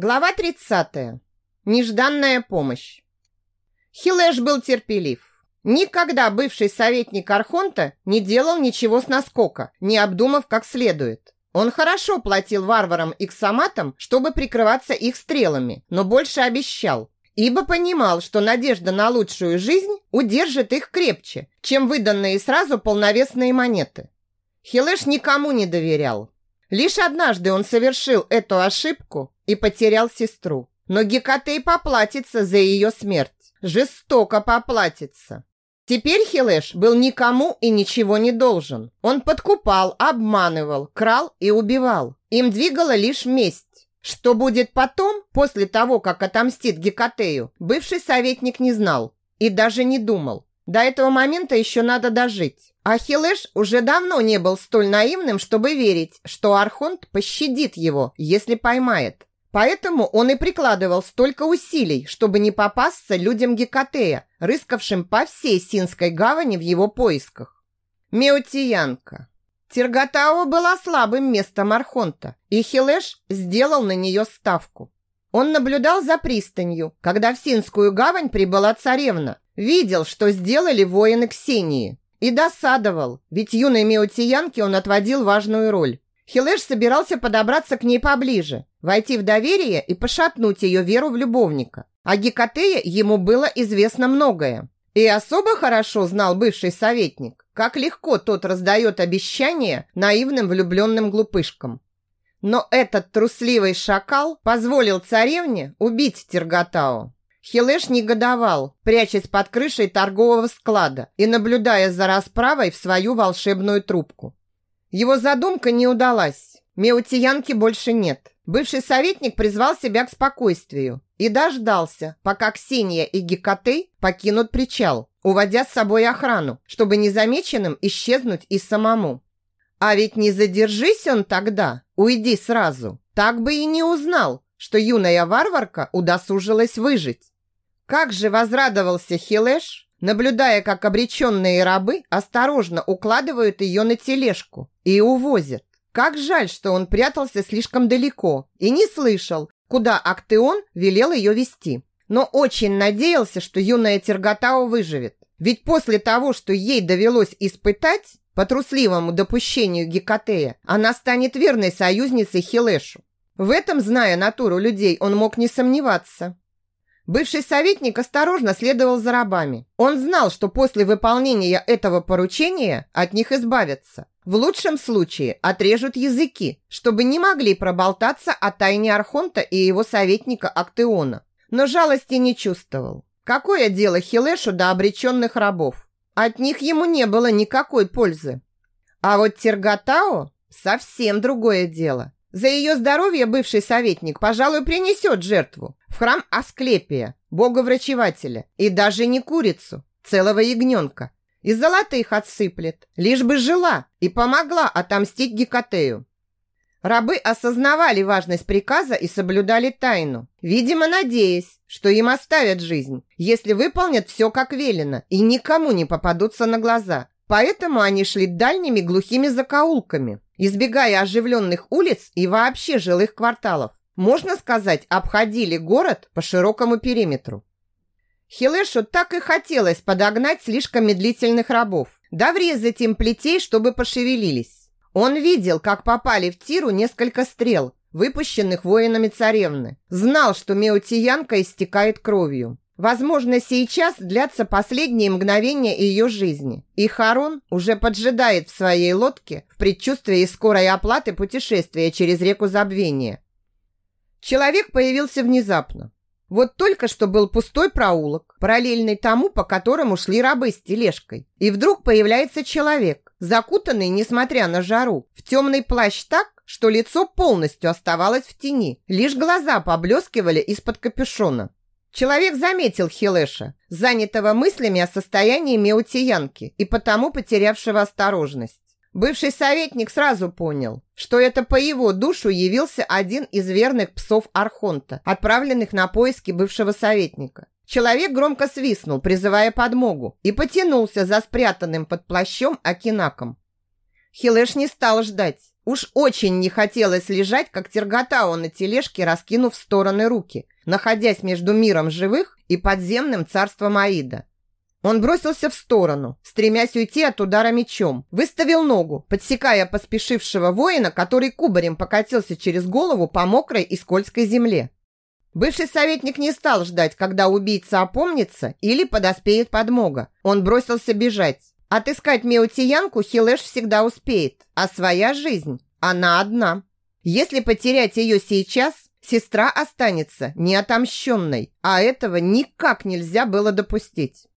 Глава 30. Нежданная помощь. Хилеш был терпелив. Никогда бывший советник Архонта не делал ничего с наскока, не обдумав как следует. Он хорошо платил варварам и ксаматам, чтобы прикрываться их стрелами, но больше обещал, ибо понимал, что надежда на лучшую жизнь удержит их крепче, чем выданные сразу полновесные монеты. Хилеш никому не доверял. Лишь однажды он совершил эту ошибку и потерял сестру. Но Гекатей поплатится за ее смерть. Жестоко поплатится. Теперь Хилеш был никому и ничего не должен. Он подкупал, обманывал, крал и убивал. Им двигала лишь месть. Что будет потом, после того, как отомстит Гекатею, бывший советник не знал и даже не думал. До этого момента еще надо дожить. А Хилеш уже давно не был столь наивным, чтобы верить, что Архонт пощадит его, если поймает. Поэтому он и прикладывал столько усилий, чтобы не попасться людям Гекатея, рыскавшим по всей Синской гавани в его поисках. Меутиянка. Терготао была слабым местом Архонта, и Хилеш сделал на нее ставку. Он наблюдал за пристанью, когда в Синскую гавань прибыла царевна, видел, что сделали воины Ксении, и досадовал, ведь юной Меутиянке он отводил важную роль. Хилеш собирался подобраться к ней поближе, войти в доверие и пошатнуть ее веру в любовника. О Гекатее ему было известно многое. И особо хорошо знал бывший советник, как легко тот раздает обещания наивным влюбленным глупышкам. Но этот трусливый шакал позволил царевне убить Терготау. Хилеш негодовал, прячась под крышей торгового склада и наблюдая за расправой в свою волшебную трубку. Его задумка не удалась. Меутиянки больше нет. Бывший советник призвал себя к спокойствию и дождался, пока Ксения и Гекатей покинут причал, уводя с собой охрану, чтобы незамеченным исчезнуть и самому. А ведь не задержись он тогда, уйди сразу, так бы и не узнал, что юная варварка удосужилась выжить. Как же возрадовался Хилеш, наблюдая, как обреченные рабы осторожно укладывают ее на тележку и увозят. Как жаль, что он прятался слишком далеко и не слышал, куда Актеон велел ее вести. Но очень надеялся, что юная Терготау выживет. Ведь после того, что ей довелось испытать, по трусливому допущению Гекатея, она станет верной союзницей Хилешу. В этом, зная натуру людей, он мог не сомневаться. Бывший советник осторожно следовал за рабами. Он знал, что после выполнения этого поручения от них избавятся. В лучшем случае отрежут языки, чтобы не могли проболтаться о тайне Архонта и его советника Актеона. Но жалости не чувствовал. Какое дело Хилешу до обреченных рабов? От них ему не было никакой пользы. А вот Терготао совсем другое дело. За ее здоровье бывший советник, пожалуй, принесет жертву в храм Асклепия, бога-врачевателя, и даже не курицу, целого ягненка. И золотых отсыплет, лишь бы жила и помогла отомстить Гекатею. Рабы осознавали важность приказа и соблюдали тайну, видимо, надеясь, что им оставят жизнь, если выполнят все как велено и никому не попадутся на глаза. Поэтому они шли дальними глухими закоулками, избегая оживленных улиц и вообще жилых кварталов можно сказать, обходили город по широкому периметру. Хилешу так и хотелось подогнать слишком медлительных рабов, да врезать им плетей, чтобы пошевелились. Он видел, как попали в тиру несколько стрел, выпущенных воинами царевны. Знал, что Меутиянка истекает кровью. Возможно, сейчас длятся последние мгновения ее жизни, и Харон уже поджидает в своей лодке в предчувствии скорой оплаты путешествия через реку забвения. Человек появился внезапно. Вот только что был пустой проулок, параллельный тому, по которому шли рабы с тележкой. И вдруг появляется человек, закутанный, несмотря на жару, в темный плащ так, что лицо полностью оставалось в тени, лишь глаза поблескивали из-под капюшона. Человек заметил Хилеша, занятого мыслями о состоянии Меутиянки и потому потерявшего осторожность. Бывший советник сразу понял, что это по его душу явился один из верных псов Архонта, отправленных на поиски бывшего советника. Человек громко свистнул, призывая подмогу, и потянулся за спрятанным под плащом Акинаком. Хилеш не стал ждать. Уж очень не хотелось лежать, как терготау на тележке, раскинув в стороны руки, находясь между миром живых и подземным царством Аида. Он бросился в сторону, стремясь уйти от удара мечом. Выставил ногу, подсекая поспешившего воина, который кубарем покатился через голову по мокрой и скользкой земле. Бывший советник не стал ждать, когда убийца опомнится или подоспеет подмога. Он бросился бежать. Отыскать Меутиянку Хилеш всегда успеет, а своя жизнь, она одна. Если потерять ее сейчас, сестра останется неотомщенной, а этого никак нельзя было допустить.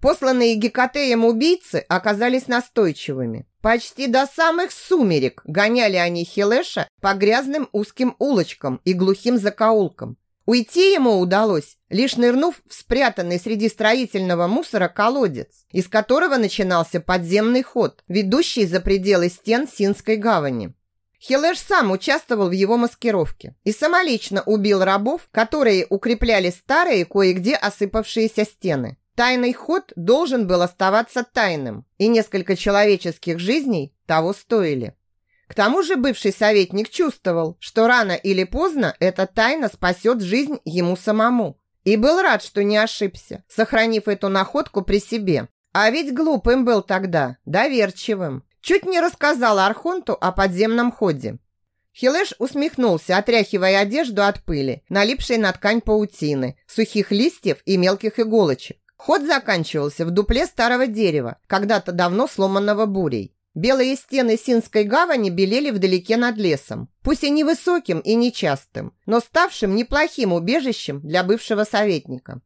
Посланные Гекатеем убийцы оказались настойчивыми. Почти до самых сумерек гоняли они Хилеша по грязным узким улочкам и глухим закоулкам. Уйти ему удалось, лишь нырнув в спрятанный среди строительного мусора колодец, из которого начинался подземный ход, ведущий за пределы стен Синской гавани. Хилеш сам участвовал в его маскировке и самолично убил рабов, которые укрепляли старые кое-где осыпавшиеся стены. Тайный ход должен был оставаться тайным, и несколько человеческих жизней того стоили. К тому же бывший советник чувствовал, что рано или поздно эта тайна спасет жизнь ему самому. И был рад, что не ошибся, сохранив эту находку при себе. А ведь глупым был тогда, доверчивым. Чуть не рассказал Архонту о подземном ходе. Хилеш усмехнулся, отряхивая одежду от пыли, налипшей на ткань паутины, сухих листьев и мелких иголочек. Ход заканчивался в дупле старого дерева, когда-то давно сломанного бурей. Белые стены Синской гавани белели вдалеке над лесом, пусть и невысоким и нечастым, но ставшим неплохим убежищем для бывшего советника.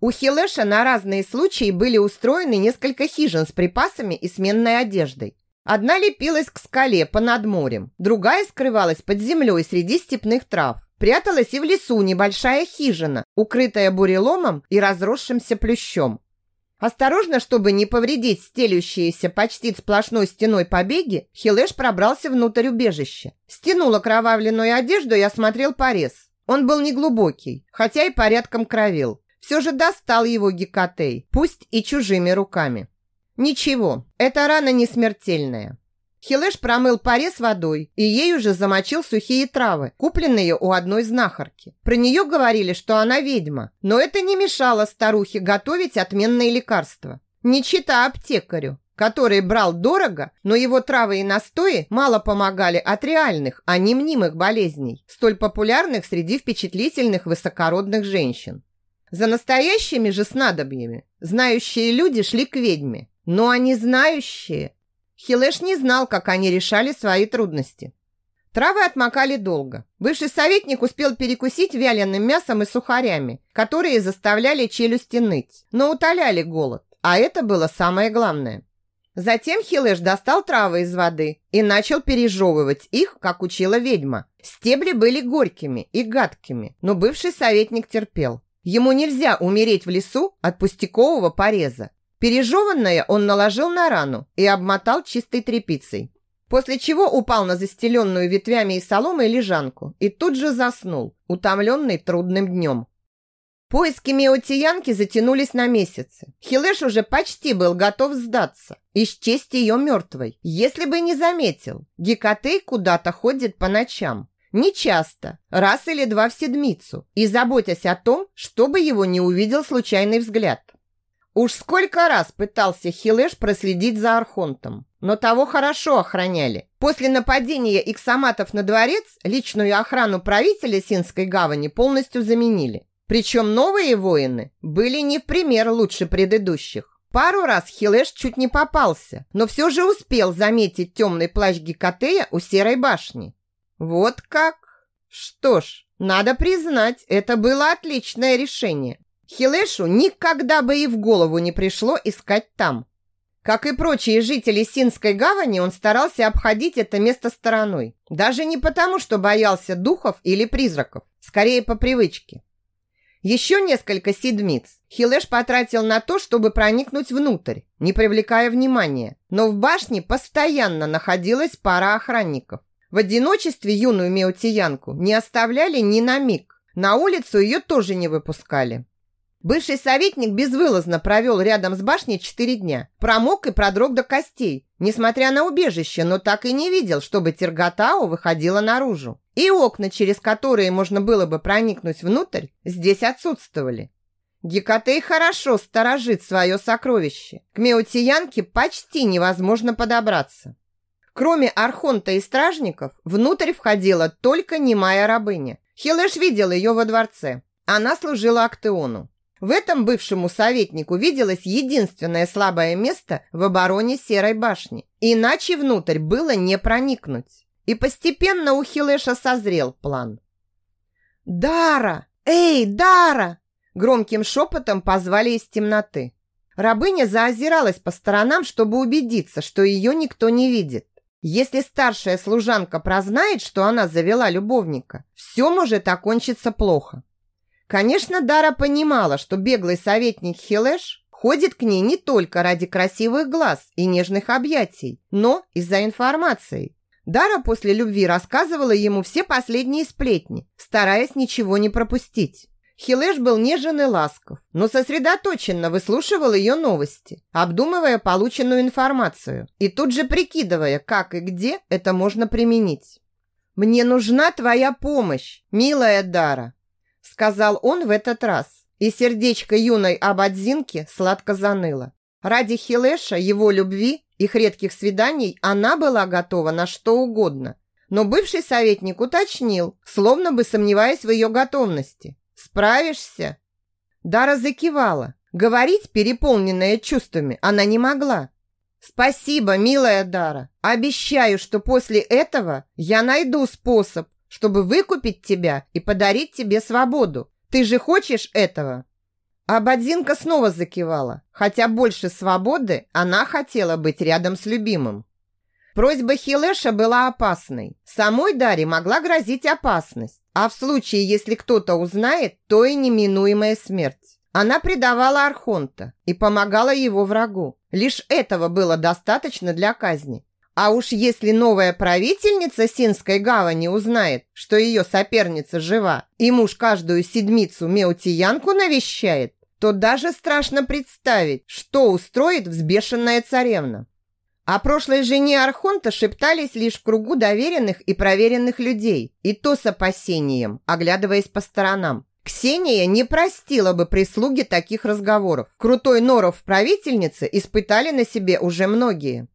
У Хилеша на разные случаи были устроены несколько хижин с припасами и сменной одеждой. Одна лепилась к скале понад морем, другая скрывалась под землей среди степных трав. Пряталась и в лесу небольшая хижина, укрытая буреломом и разросшимся плющом. Осторожно, чтобы не повредить стелющиеся почти сплошной стеной побеги, Хилеш пробрался внутрь убежища. Стянул окровавленную одежду и осмотрел порез. Он был неглубокий, хотя и порядком кровил. Все же достал его Гекатей, пусть и чужими руками. Ничего, эта рана не смертельная. Хилеш промыл порез водой и ей уже замочил сухие травы, купленные у одной знахарки. Про нее говорили, что она ведьма, но это не мешало старухе готовить отменные лекарства. Не чита аптекарю, который брал дорого, но его травы и настои мало помогали от реальных, а не мнимых болезней, столь популярных среди впечатлительных высокородных женщин. За настоящими же снадобьями знающие люди шли к ведьме, но они знающие Хилеш не знал, как они решали свои трудности. Травы отмокали долго. Бывший советник успел перекусить вяленым мясом и сухарями, которые заставляли челюсти ныть, но утоляли голод, а это было самое главное. Затем Хилеш достал травы из воды и начал пережевывать их, как учила ведьма. Стебли были горькими и гадкими, но бывший советник терпел. Ему нельзя умереть в лесу от пустякового пореза. Пережеванное он наложил на рану и обмотал чистой тряпицей. После чего упал на застеленную ветвями и соломой лежанку и тут же заснул, утомленный трудным днем. Поиски Меотиянки затянулись на месяцы. Хилеш уже почти был готов сдаться, исчесть ее мертвой, если бы не заметил. Гекатей куда-то ходит по ночам. Не часто, раз или два в седмицу, и заботясь о том, чтобы его не увидел случайный взгляд. Уж сколько раз пытался Хилеш проследить за Архонтом, но того хорошо охраняли. После нападения иксоматов на дворец личную охрану правителя Синской гавани полностью заменили. Причем новые воины были не в пример лучше предыдущих. Пару раз Хилеш чуть не попался, но все же успел заметить темный плащ Гекатея у Серой башни. Вот как? Что ж, надо признать, это было отличное решение. Хилешу никогда бы и в голову не пришло искать там. Как и прочие жители Синской гавани, он старался обходить это место стороной. Даже не потому, что боялся духов или призраков, скорее по привычке. Еще несколько седмиц Хилеш потратил на то, чтобы проникнуть внутрь, не привлекая внимания. Но в башне постоянно находилась пара охранников. В одиночестве юную меутиянку не оставляли ни на миг. На улицу ее тоже не выпускали. Бывший советник безвылазно провел рядом с башней четыре дня. Промок и продрог до костей, несмотря на убежище, но так и не видел, чтобы Терготау выходила наружу. И окна, через которые можно было бы проникнуть внутрь, здесь отсутствовали. Гекатей хорошо сторожит свое сокровище. К Меутиянке почти невозможно подобраться. Кроме Архонта и стражников, внутрь входила только немая рабыня. Хилеш видел ее во дворце. Она служила Актеону. В этом бывшему советнику виделось единственное слабое место в обороне Серой башни. Иначе внутрь было не проникнуть. И постепенно у Хилеша созрел план. «Дара! Эй, Дара!» Громким шепотом позвали из темноты. Рабыня заозиралась по сторонам, чтобы убедиться, что ее никто не видит. Если старшая служанка прознает, что она завела любовника, все может окончиться плохо. Конечно, Дара понимала, что беглый советник Хилеш ходит к ней не только ради красивых глаз и нежных объятий, но и за информацией. Дара после любви рассказывала ему все последние сплетни, стараясь ничего не пропустить. Хилеш был нежен и ласков, но сосредоточенно выслушивал ее новости, обдумывая полученную информацию и тут же прикидывая, как и где это можно применить. «Мне нужна твоя помощь, милая Дара», сказал он в этот раз, и сердечко юной Абадзинки сладко заныло. Ради Хилеша, его любви, их редких свиданий она была готова на что угодно. Но бывший советник уточнил, словно бы сомневаясь в ее готовности. «Справишься?» Дара закивала. Говорить, переполненная чувствами, она не могла. «Спасибо, милая Дара. Обещаю, что после этого я найду способ, чтобы выкупить тебя и подарить тебе свободу. Ты же хочешь этого?» А Бадзинка снова закивала, хотя больше свободы она хотела быть рядом с любимым. Просьба Хилеша была опасной. Самой Даре могла грозить опасность, а в случае, если кто-то узнает, то и неминуемая смерть. Она предавала Архонта и помогала его врагу. Лишь этого было достаточно для казни. А уж если новая правительница Синской гавани узнает, что ее соперница жива, и муж каждую седмицу Меутиянку навещает, то даже страшно представить, что устроит взбешенная царевна. О прошлой жене Архонта шептались лишь в кругу доверенных и проверенных людей, и то с опасением, оглядываясь по сторонам. Ксения не простила бы прислуги таких разговоров. Крутой норов правительницы испытали на себе уже многие.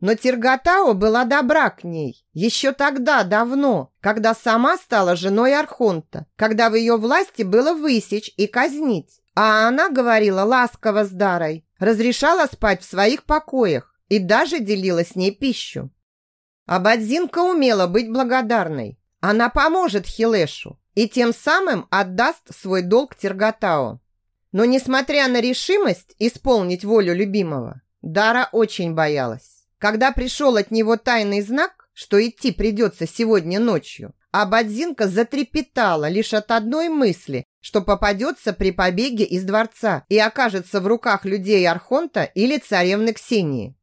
Но Тиргатао была добра к ней еще тогда, давно, когда сама стала женой Архонта, когда в ее власти было высечь и казнить. А она говорила ласково с Дарой, разрешала спать в своих покоях и даже делила с ней пищу. А Бадзинка умела быть благодарной. Она поможет Хилешу и тем самым отдаст свой долг Тиргатао. Но несмотря на решимость исполнить волю любимого, Дара очень боялась. Когда пришел от него тайный знак, что идти придется сегодня ночью, а Бадзинка затрепетала лишь от одной мысли, что попадется при побеге из дворца и окажется в руках людей Архонта или царевны Ксении.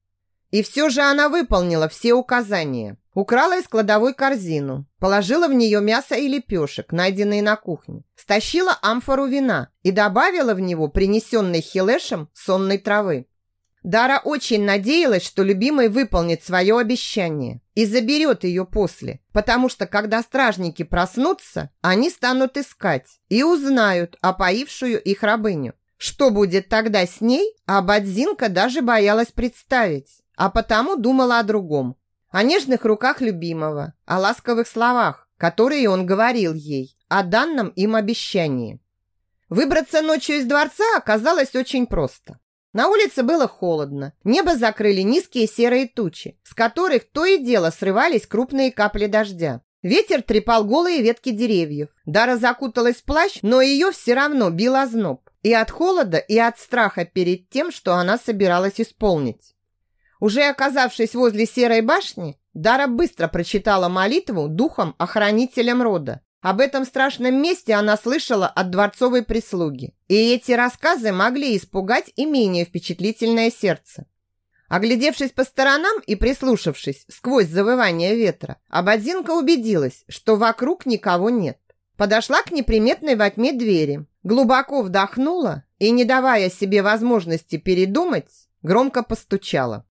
И все же она выполнила все указания. Украла из кладовой корзину, положила в нее мясо и лепешек, найденные на кухне, стащила амфору вина и добавила в него принесенной Хилешем сонной травы. Дара очень надеялась, что любимый выполнит свое обещание и заберет ее после, потому что когда стражники проснутся, они станут искать и узнают опоившую их рабыню. Что будет тогда с ней, а Бадзинка даже боялась представить, а потому думала о другом. О нежных руках любимого, о ласковых словах, которые он говорил ей, о данном им обещании. Выбраться ночью из дворца оказалось очень просто. На улице было холодно. Небо закрыли низкие серые тучи, с которых то и дело срывались крупные капли дождя. Ветер трепал голые ветки деревьев. Дара закуталась в плащ, но ее все равно бил озноб. И от холода, и от страха перед тем, что она собиралась исполнить. Уже оказавшись возле серой башни, Дара быстро прочитала молитву духом-охранителем рода об этом страшном месте она слышала от дворцовой прислуги, и эти рассказы могли испугать и менее впечатлительное сердце. Оглядевшись по сторонам и прислушавшись сквозь завывание ветра, Абадзинка убедилась, что вокруг никого нет. Подошла к неприметной во тьме двери, глубоко вдохнула и, не давая себе возможности передумать, громко постучала.